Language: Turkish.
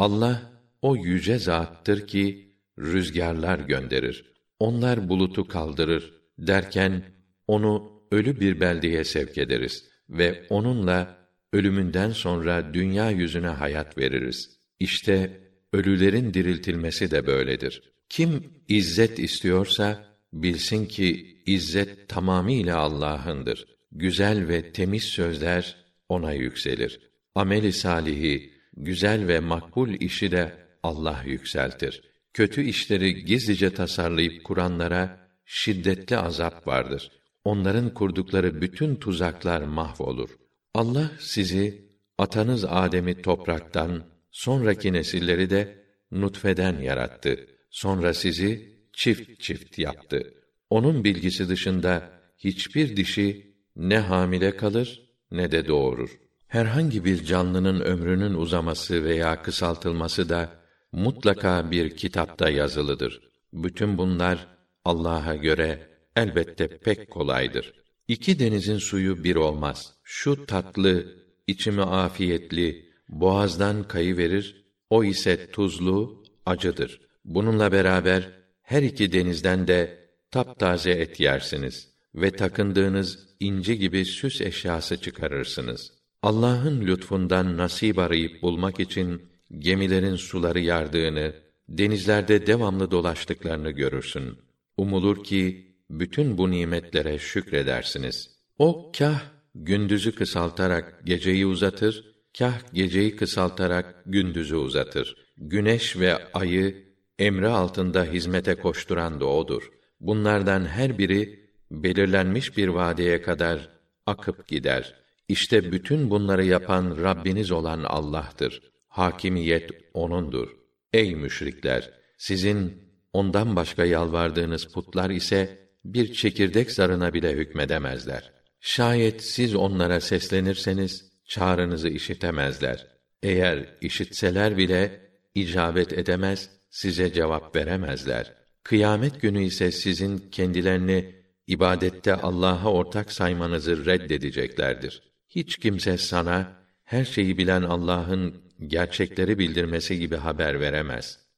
Allah o yüce zattır ki rüzgarlar gönderir. Onlar bulutu kaldırır derken onu ölü bir beldeye sevk ederiz ve onunla ölümünden sonra dünya yüzüne hayat veririz. İşte ölülerin diriltilmesi de böyledir. Kim izzet istiyorsa bilsin ki izzet tamamiyle Allah'ındır. Güzel ve temiz sözler ona yükselir. Ameli salihi, güzel ve makbul işi de Allah yükseltir. Kötü işleri gizlice tasarlayıp kuranlara şiddetli azap vardır. Onların kurdukları bütün tuzaklar mahvolur. Allah sizi atanız Adem'i topraktan, sonraki nesilleri de nutfeden yarattı. Sonra sizi çift çift yaptı. Onun bilgisi dışında hiçbir dişi ne hamile kalır ne de doğurur. Herhangi bir canlının ömrünün uzaması veya kısaltılması da mutlaka bir kitapta yazılıdır. Bütün bunlar Allah'a göre elbette pek kolaydır. İki denizin suyu bir olmaz. Şu tatlı, içimi afiyetli, boğazdan kayıverir, o ise tuzlu, acıdır. Bununla beraber her iki denizden de taptaze et yersiniz ve takındığınız inci gibi süs eşyası çıkarırsınız. Allah'ın lütfundan nasip arayıp bulmak için gemilerin suları yardığını, denizlerde devamlı dolaştıklarını görürsün. Umulur ki bütün bu nimetlere şükredersiniz. O kah gündüzü kısaltarak geceyi uzatır, kah geceyi kısaltarak gündüzü uzatır. Güneş ve ayı emri altında hizmete koşturan da odur. Bunlardan her biri belirlenmiş bir vadeye kadar akıp gider. İşte bütün bunları yapan Rabbiniz olan Allah'tır. Hakimiyet onundur. Ey müşrikler, sizin ondan başka yalvardığınız putlar ise bir çekirdek zarına bile hükmedemezler. Şayet siz onlara seslenirseniz çağrınızı işitemezler. Eğer işitseler bile icabet edemez, size cevap veremezler. Kıyamet günü ise sizin kendilerini ibadette Allah'a ortak saymanızı reddedeceklerdir. Hiç kimse sana her şeyi bilen Allah'ın gerçekleri bildirmesi gibi haber veremez.